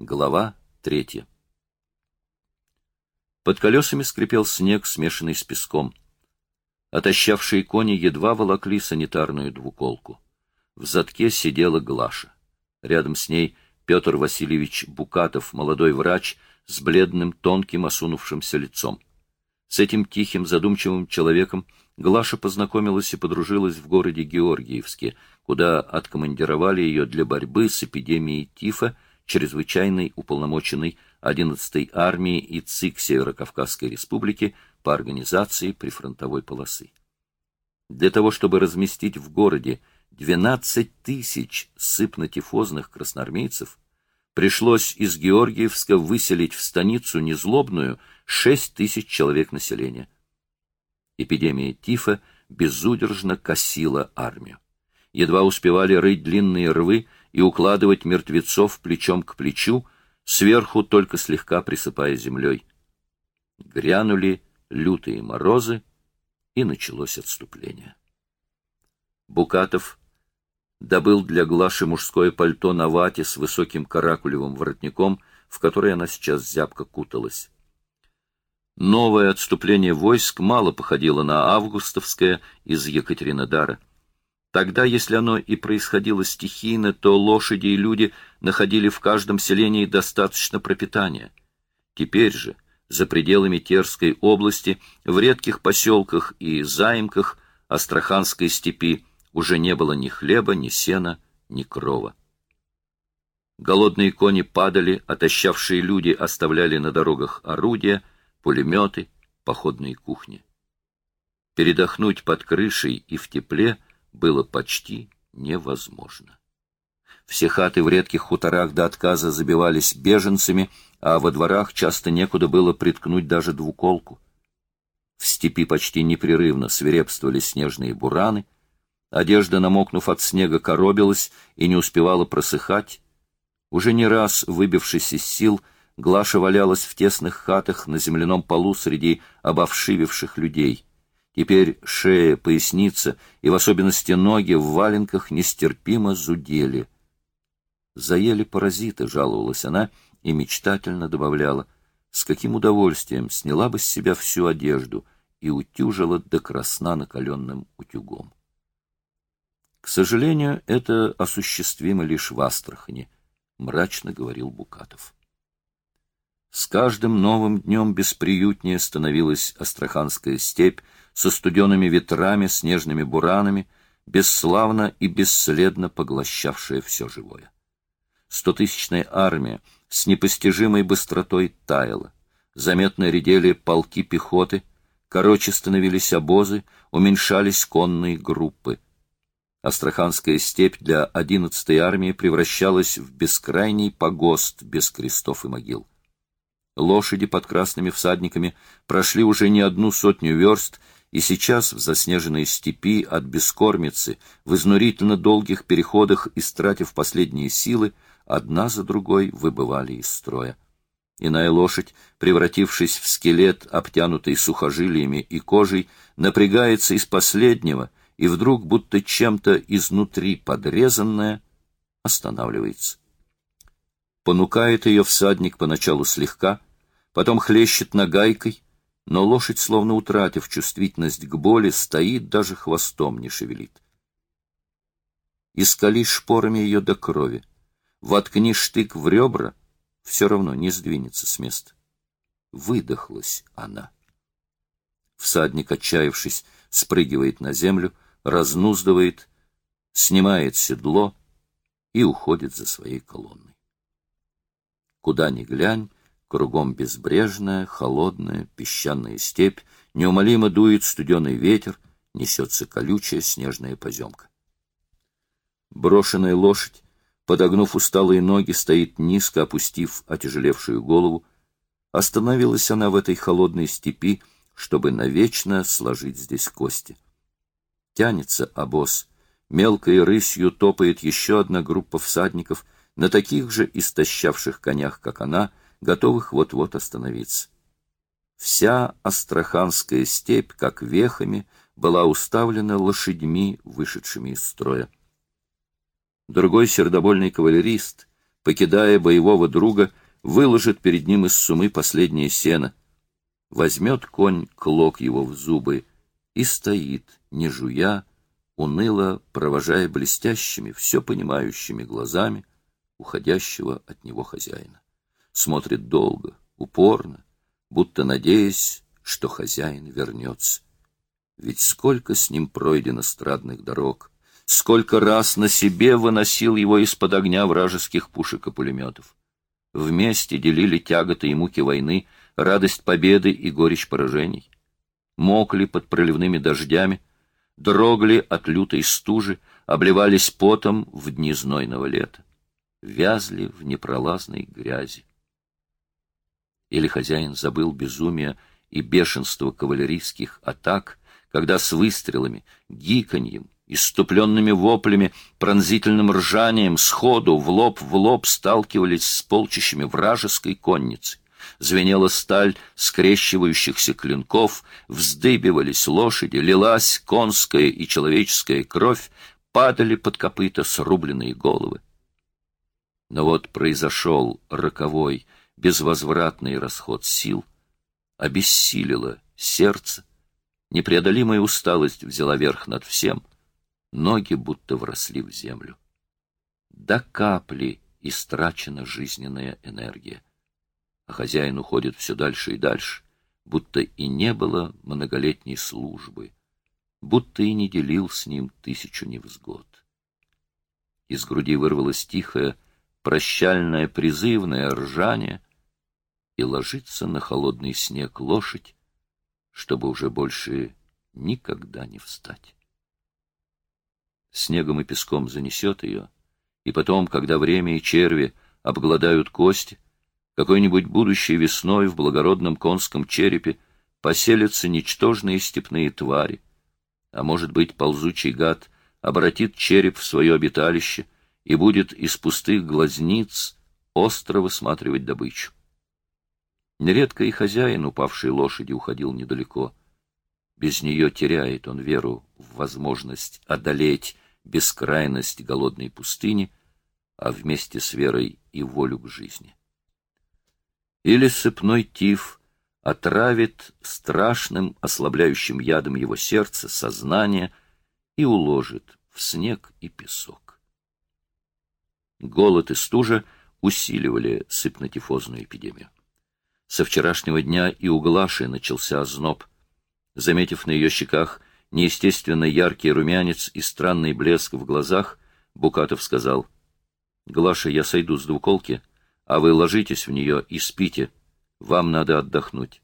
Глава третья. Под колесами скрипел снег, смешанный с песком. Отощавшие кони едва волокли санитарную двуколку. В задке сидела Глаша. Рядом с ней Петр Васильевич Букатов, молодой врач, с бледным, тонким, осунувшимся лицом. С этим тихим, задумчивым человеком Глаша познакомилась и подружилась в городе Георгиевске, куда откомандировали ее для борьбы с эпидемией тифа чрезвычайной уполномоченной 11-й армии и ЦИК Северо-Кавказской республики по организации прифронтовой полосы. Для того, чтобы разместить в городе 12 тысяч сыпно-тифозных красноармейцев, пришлось из Георгиевска выселить в станицу незлобную 6 тысяч человек населения. Эпидемия тифа безудержно косила армию. Едва успевали рыть длинные рвы, и укладывать мертвецов плечом к плечу, сверху только слегка присыпая землей. Грянули лютые морозы, и началось отступление. Букатов добыл для Глаши мужское пальто на вате с высоким каракулевым воротником, в которое она сейчас зябко куталась. Новое отступление войск мало походило на августовское из Екатеринодара. Тогда, если оно и происходило стихийно, то лошади и люди находили в каждом селении достаточно пропитания. Теперь же, за пределами Терской области, в редких поселках и заимках Астраханской степи уже не было ни хлеба, ни сена, ни крова. Голодные кони падали, отощавшие люди оставляли на дорогах орудия, пулеметы, походные кухни. Передохнуть под крышей и в тепле — было почти невозможно. Все хаты в редких хуторах до отказа забивались беженцами, а во дворах часто некуда было приткнуть даже двуколку. В степи почти непрерывно свирепствовали снежные бураны, одежда, намокнув от снега, коробилась и не успевала просыхать. Уже не раз, выбившись из сил, Глаша валялась в тесных хатах на земляном полу среди обовшививших людей — Теперь шея, поясница и в особенности ноги в валенках нестерпимо зудели. Заели паразиты, жаловалась она и мечтательно добавляла, с каким удовольствием сняла бы с себя всю одежду и утюжила до красна накаленным утюгом. К сожалению, это осуществимо лишь в Астрахани, мрачно говорил Букатов. С каждым новым днем бесприютнее становилась Астраханская степь со студенными ветрами, снежными буранами, бесславно и бесследно поглощавшая все живое. Стотысячная армия с непостижимой быстротой таяла. Заметно редели полки пехоты, короче становились обозы, уменьшались конные группы. Астраханская степь для одиннадцатой армии превращалась в бескрайний погост без крестов и могил. Лошади под красными всадниками прошли уже не одну сотню верст, и сейчас в заснеженной степи от бескормицы, в изнурительно долгих переходах, истратив последние силы, одна за другой выбывали из строя. Иная лошадь, превратившись в скелет, обтянутый сухожилиями и кожей, напрягается из последнего, и вдруг, будто чем-то изнутри подрезанная, останавливается. Понукает ее всадник поначалу слегка, потом хлещет нагайкой, но лошадь, словно утратив чувствительность к боли, стоит, даже хвостом не шевелит. Искали шпорами ее до крови. Воткни штык в ребра, все равно не сдвинется с места. Выдохлась она. Всадник, отчаявшись, спрыгивает на землю, разнуздывает, снимает седло и уходит за своей колонной. Куда ни глянь, Кругом безбрежная, холодная, песчаная степь, неумолимо дует студеный ветер, несется колючая снежная поземка. Брошенная лошадь, подогнув усталые ноги, стоит низко, опустив отяжелевшую голову. Остановилась она в этой холодной степи, чтобы навечно сложить здесь кости. Тянется обоз. Мелкой рысью топает еще одна группа всадников на таких же истощавших конях, как она — готовых вот-вот остановиться. Вся Астраханская степь, как вехами, была уставлена лошадьми, вышедшими из строя. Другой сердобольный кавалерист, покидая боевого друга, выложит перед ним из сумы последнее сено. Возьмет конь клок его в зубы и стоит, не жуя, уныло провожая блестящими, все понимающими глазами уходящего от него хозяина. Смотрит долго, упорно, будто надеясь, что хозяин вернется. Ведь сколько с ним пройдено страдных дорог, сколько раз на себе выносил его из-под огня вражеских пушек и пулеметов. Вместе делили тяготы и муки войны, радость победы и горечь поражений. Мокли под проливными дождями, дрогли от лютой стужи, обливались потом в дни знойного лета, вязли в непролазной грязи. Или хозяин забыл безумие и бешенство кавалерийских атак, когда с выстрелами, гиканьем, иступленными воплями, пронзительным ржанием сходу в лоб в лоб сталкивались с полчищами вражеской конницы. Звенела сталь скрещивающихся клинков, вздыбивались лошади, лилась конская и человеческая кровь, падали под копыта срубленные головы. Но вот произошел роковой, безвозвратный расход сил, обессилило сердце, непреодолимая усталость взяла верх над всем, ноги будто вросли в землю. До капли истрачена жизненная энергия, а хозяин уходит все дальше и дальше, будто и не было многолетней службы, будто и не делил с ним тысячу невзгод. Из груди вырвалось тихое, прощальное призывное ржание, и ложится на холодный снег лошадь, чтобы уже больше никогда не встать. Снегом и песком занесет ее, и потом, когда время и черви обгладают кости, какой-нибудь будущей весной в благородном конском черепе поселятся ничтожные степные твари, а может быть, ползучий гад обратит череп в свое обиталище и будет из пустых глазниц остро высматривать добычу. Нередко и хозяин упавшей лошади уходил недалеко. Без нее теряет он веру в возможность одолеть бескрайность голодной пустыни, а вместе с верой и волю к жизни. Или сыпной тиф отравит страшным ослабляющим ядом его сердце, сознание и уложит в снег и песок. Голод и стужа усиливали сыпнотифозную эпидемию. Со вчерашнего дня и у Глаши начался озноб. Заметив на ее щеках неестественно яркий румянец и странный блеск в глазах, Букатов сказал, «Глаша, я сойду с двуколки, а вы ложитесь в нее и спите. Вам надо отдохнуть».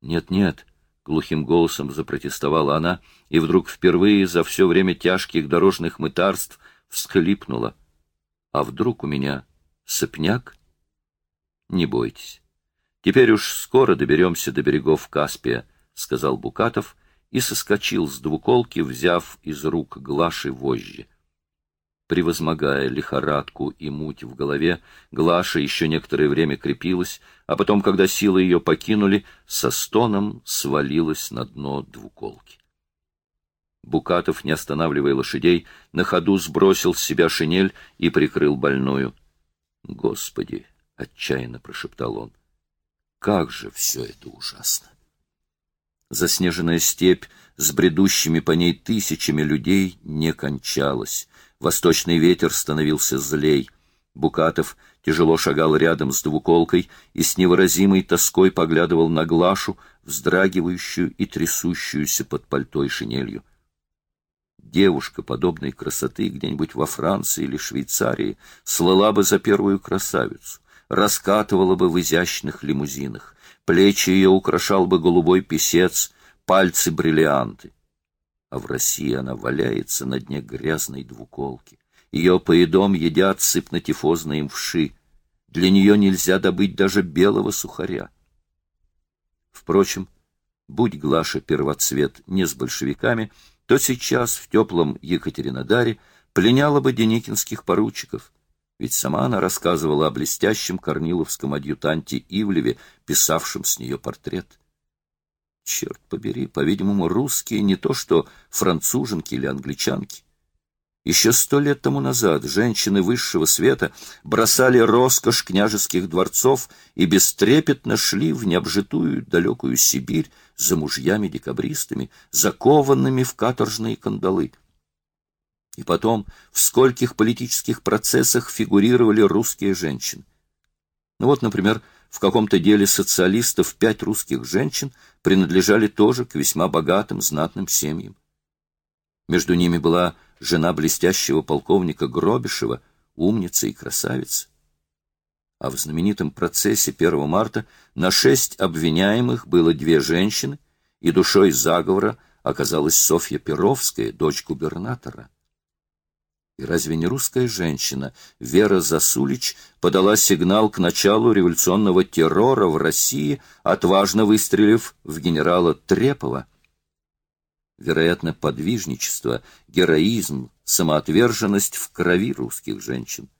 «Нет-нет», — глухим голосом запротестовала она, и вдруг впервые за все время тяжких дорожных мытарств всхлипнула. «А вдруг у меня сопняк?» «Не бойтесь». Теперь уж скоро доберемся до берегов Каспия, — сказал Букатов и соскочил с двуколки, взяв из рук Глаши вожжи. Превозмогая лихорадку и муть в голове, Глаша еще некоторое время крепилась, а потом, когда силы ее покинули, со стоном свалилась на дно двуколки. Букатов, не останавливая лошадей, на ходу сбросил с себя шинель и прикрыл больную. — Господи! — отчаянно прошептал он. Как же все это ужасно! Заснеженная степь с бредущими по ней тысячами людей не кончалась. Восточный ветер становился злей. Букатов тяжело шагал рядом с двуколкой и с невыразимой тоской поглядывал на Глашу, вздрагивающую и трясущуюся под пальтой шинелью. Девушка подобной красоты где-нибудь во Франции или Швейцарии слала бы за первую красавицу раскатывала бы в изящных лимузинах. Плечи ее украшал бы голубой писец, пальцы — бриллианты. А в России она валяется на дне грязной двуколки. Ее поедом едят сыпнотифозные мвши. Для нее нельзя добыть даже белого сухаря. Впрочем, будь Глаша первоцвет не с большевиками, то сейчас в теплом Екатеринодаре пленяла бы деникинских поручиков — ведь сама она рассказывала о блестящем корниловском адъютанте Ивлеве, писавшем с нее портрет. Черт побери, по-видимому, русские не то что француженки или англичанки. Еще сто лет тому назад женщины высшего света бросали роскошь княжеских дворцов и бестрепетно шли в необжитую далекую Сибирь за мужьями-декабристами, закованными в каторжные кандалы. И потом, в скольких политических процессах фигурировали русские женщины. Ну вот, например, в каком-то деле социалистов пять русских женщин принадлежали тоже к весьма богатым, знатным семьям. Между ними была жена блестящего полковника Гробишева, умница и красавица. А в знаменитом процессе 1 марта на шесть обвиняемых было две женщины, и душой заговора оказалась Софья Перовская, дочь губернатора. И разве не русская женщина Вера Засулич подала сигнал к началу революционного террора в России, отважно выстрелив в генерала Трепова? Вероятно, подвижничество, героизм, самоотверженность в крови русских женщин.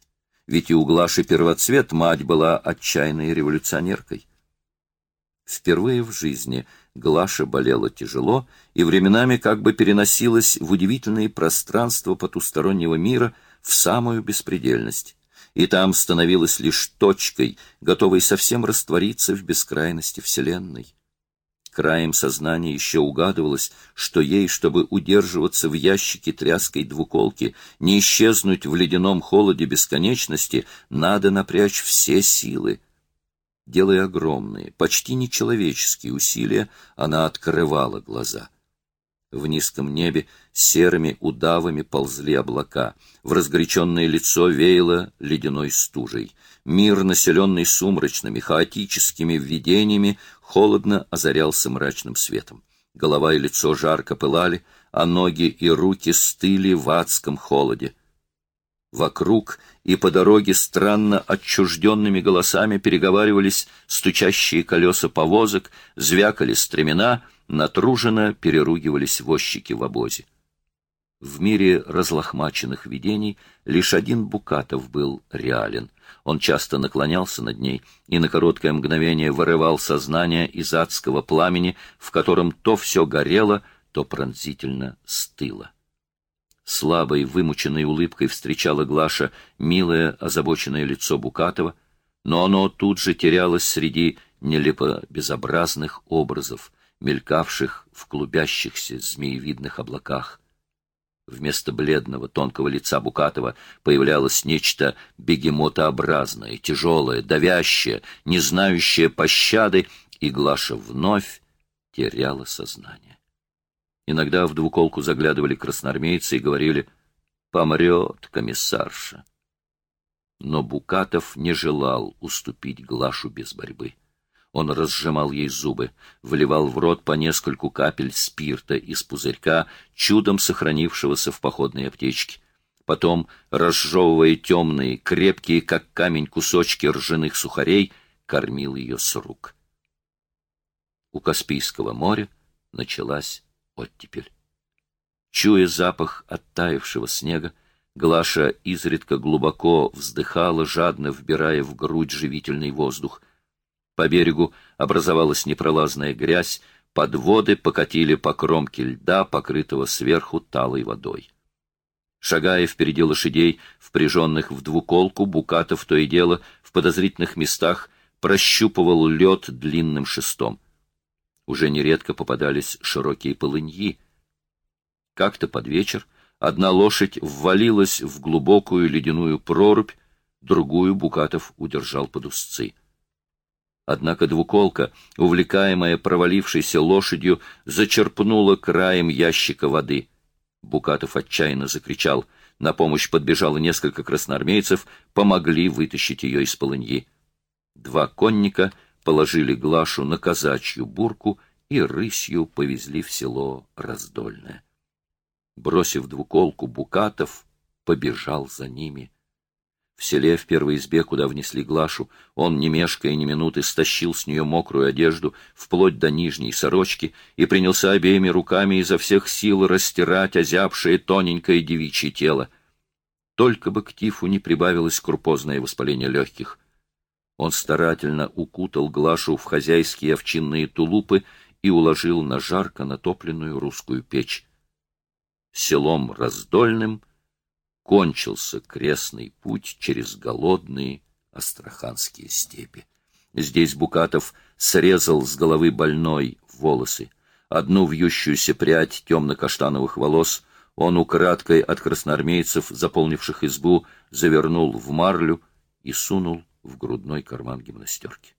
Ведь и у Глаши Первоцвет мать была отчаянной революционеркой. Впервые в жизни Глаша болела тяжело и временами как бы переносилась в удивительные пространства потустороннего мира в самую беспредельность. И там становилась лишь точкой, готовой совсем раствориться в бескрайности Вселенной. Краем сознания еще угадывалось, что ей, чтобы удерживаться в ящике тряской двуколки, не исчезнуть в ледяном холоде бесконечности, надо напрячь все силы — Делая огромные, почти нечеловеческие усилия, она открывала глаза. В низком небе серыми удавами ползли облака, в разгоряченное лицо веяло ледяной стужей. Мир, населенный сумрачными, хаотическими видениями, холодно озарялся мрачным светом. Голова и лицо жарко пылали, а ноги и руки стыли в адском холоде. Вокруг и по дороге странно отчужденными голосами переговаривались стучащие колеса повозок, звякали стремена, натруженно переругивались возчики в обозе. В мире разлохмаченных видений лишь один Букатов был реален. Он часто наклонялся над ней и на короткое мгновение вырывал сознание из адского пламени, в котором то все горело, то пронзительно стыло слабой, вымученной улыбкой встречала Глаша милое, озабоченное лицо Букатова, но оно тут же терялось среди нелепо безобразных образов, мелькавших в клубящихся змеевидных облаках. Вместо бледного, тонкого лица Букатова появлялось нечто бегемотообразное, тяжелое, давящее, не знающее пощады, и Глаша вновь теряла сознание. Иногда в двуколку заглядывали красноармейцы и говорили «Помрет комиссарша». Но Букатов не желал уступить Глашу без борьбы. Он разжимал ей зубы, вливал в рот по нескольку капель спирта из пузырька, чудом сохранившегося в походной аптечке. Потом, разжевывая темные, крепкие, как камень, кусочки ржаных сухарей, кормил ее с рук. У Каспийского моря началась оттепель. Чуя запах оттаившего снега, Глаша изредка глубоко вздыхала, жадно вбирая в грудь живительный воздух. По берегу образовалась непролазная грязь, подводы покатили по кромке льда, покрытого сверху талой водой. Шагая впереди лошадей, впряженных в двуколку, Букатов то и дело в подозрительных местах прощупывал лед длинным шестом. Уже нередко попадались широкие полыньи. Как-то под вечер одна лошадь ввалилась в глубокую ледяную прорубь, другую Букатов удержал под узцы. Однако двуколка, увлекаемая провалившейся лошадью, зачерпнула краем ящика воды. Букатов отчаянно закричал. На помощь подбежало несколько красноармейцев, помогли вытащить ее из полыньи. Два конника — положили Глашу на казачью бурку и рысью повезли в село Раздольное. Бросив двуколку Букатов, побежал за ними. В селе, в первой избе, куда внесли Глашу, он, не мешкая ни минуты, стащил с нее мокрую одежду, вплоть до нижней сорочки, и принялся обеими руками изо всех сил растирать озябшее тоненькое девичье тело. Только бы к тифу не прибавилось крупозное воспаление легких. Он старательно укутал Глашу в хозяйские овчинные тулупы и уложил на жарко натопленную русскую печь. Селом Раздольным кончился крестный путь через голодные астраханские степи. Здесь Букатов срезал с головы больной волосы. Одну вьющуюся прядь темно-каштановых волос он украдкой от красноармейцев, заполнивших избу, завернул в марлю и сунул в грудной карман гимнастерки.